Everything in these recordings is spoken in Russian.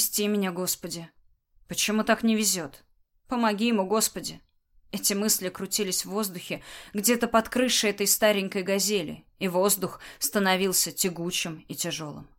Прости меня, Господи. Почему так не везет? Помоги ему, Господи. Эти мысли крутились в воздухе, где-то под крышей этой старенькой газели, и воздух становился тягучим и тяжелым.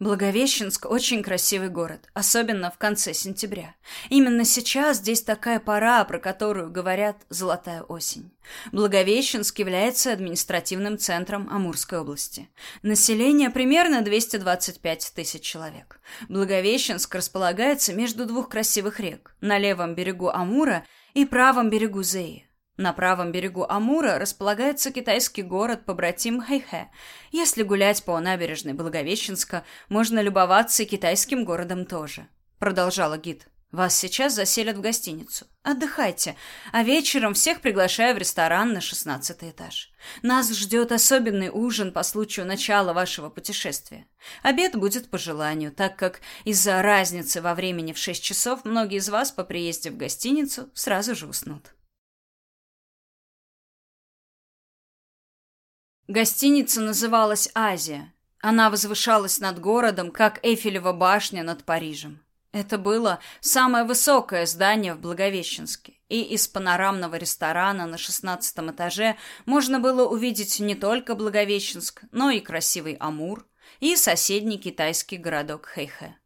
Благовещенск очень красивый город, особенно в конце сентября. Именно сейчас здесь такая пора, про которую говорят «золотая осень». Благовещенск является административным центром Амурской области. Население примерно 225 тысяч человек. Благовещенск располагается между двух красивых рек, на левом берегу Амура и правом берегу Зеи. На правом берегу Амура располагается китайский город побратим Хэйхэ. Если гулять по набережной Благовещенска, можно любоваться и китайским городом тоже. Продолжала гид. Вас сейчас заселят в гостиницу. Отдыхайте, а вечером всех приглашаю в ресторан на шестнадцатый этаж. Нас ждет особенный ужин по случаю начала вашего путешествия. Обед будет по желанию, так как из-за разницы во времени в шесть часов многие из вас по приезде в гостиницу сразу же уснут. Гостиница называлась «Азия». Она возвышалась над городом, как Эйфелева башня над Парижем. Это было самое высокое здание в Благовещенске, и из панорамного ресторана на шестнадцатом этаже можно было увидеть не только Благовещенск, но и красивый Амур и соседний китайский городок Хэйхэ.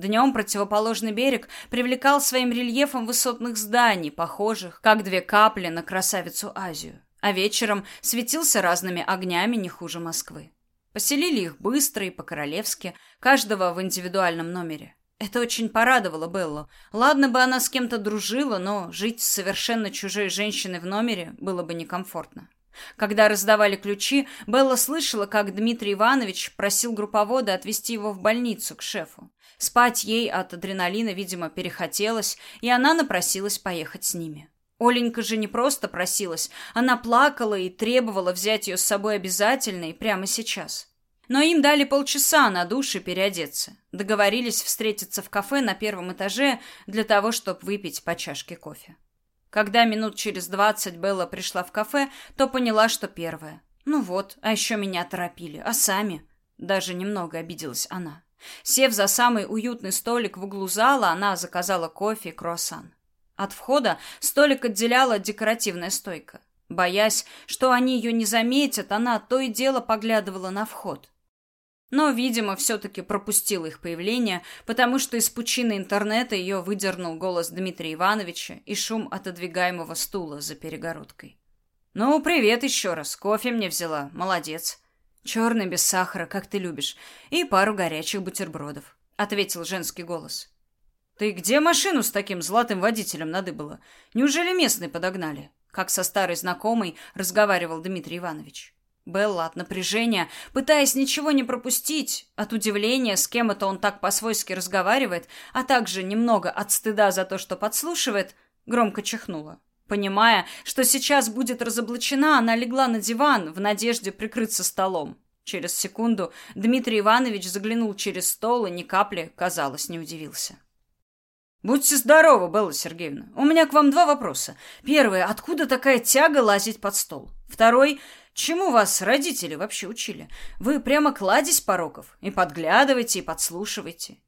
Днем противоположный берег привлекал своим рельефом высотных зданий, похожих, как две капли на красавицу Азию а вечером светился разными огнями не хуже Москвы. Поселили их быстро и по-королевски, каждого в индивидуальном номере. Это очень порадовало Беллу. Ладно бы она с кем-то дружила, но жить с совершенно чужой женщиной в номере было бы некомфортно. Когда раздавали ключи, Белла слышала, как Дмитрий Иванович просил групповода отвезти его в больницу к шефу. Спать ей от адреналина, видимо, перехотелось, и она напросилась поехать с ними. Оленька же не просто просилась, она плакала и требовала взять ее с собой обязательно и прямо сейчас. Но им дали полчаса на душ и переодеться. Договорились встретиться в кафе на первом этаже для того, чтобы выпить по чашке кофе. Когда минут через двадцать Белла пришла в кафе, то поняла, что первая. Ну вот, а еще меня торопили, а сами... Даже немного обиделась она. Сев за самый уютный столик в углу зала, она заказала кофе и круассан. От входа столик отделяла декоративная стойка. Боясь, что они ее не заметят, она то и дело поглядывала на вход. Но, видимо, все-таки пропустила их появление, потому что из пучины интернета ее выдернул голос Дмитрия Ивановича и шум отодвигаемого стула за перегородкой. «Ну, привет еще раз. Кофе мне взяла. Молодец. Черный, без сахара, как ты любишь. И пару горячих бутербродов», — ответил женский голос. «Ты где машину с таким золотым водителем надыбала? Неужели местные подогнали?» Как со старой знакомой разговаривал Дмитрий Иванович. Белла от напряжения, пытаясь ничего не пропустить, от удивления, с кем это он так по-свойски разговаривает, а также немного от стыда за то, что подслушивает, громко чихнула. Понимая, что сейчас будет разоблачена, она легла на диван в надежде прикрыться столом. Через секунду Дмитрий Иванович заглянул через стол и ни капли, казалось, не удивился. Будьте здоровы, Белла Сергеевна. У меня к вам два вопроса. Первый, откуда такая тяга лазить под стол? Второй, чему вас родители вообще учили? Вы прямо кладезь пороков и подглядываете, и подслушиваете.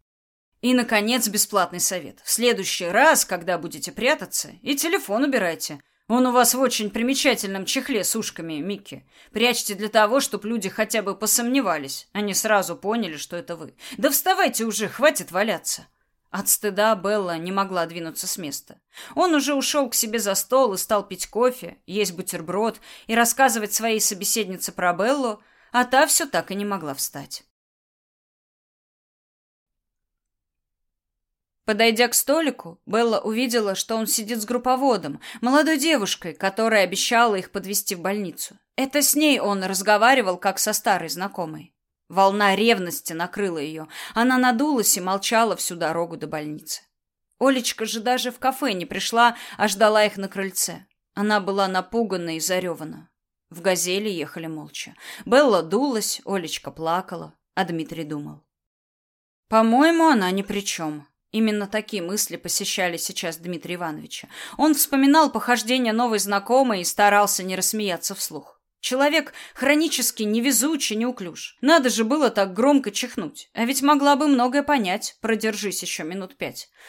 И, наконец, бесплатный совет. В следующий раз, когда будете прятаться, и телефон убирайте. Он у вас в очень примечательном чехле с ушками, Микки. Прячьте для того, чтобы люди хотя бы посомневались, а не сразу поняли, что это вы. Да вставайте уже, хватит валяться. От стыда Белла не могла двинуться с места. Он уже ушел к себе за стол и стал пить кофе, есть бутерброд и рассказывать своей собеседнице про Беллу, а та все так и не могла встать. Подойдя к столику, Белла увидела, что он сидит с групповодом, молодой девушкой, которая обещала их подвезти в больницу. Это с ней он разговаривал, как со старой знакомой. Волна ревности накрыла ее. Она надулась и молчала всю дорогу до больницы. Олечка же даже в кафе не пришла, а ждала их на крыльце. Она была напугана и заревана. В «Газели» ехали молча. Белла дулась, Олечка плакала, а Дмитрий думал. «По-моему, она ни при чем». Именно такие мысли посещали сейчас Дмитрия Ивановича. Он вспоминал похождения новой знакомой и старался не рассмеяться вслух. Человек хронически невезучий, неуклюж. Надо же было так громко чихнуть. А ведь могла бы многое понять, продержись еще минут пять.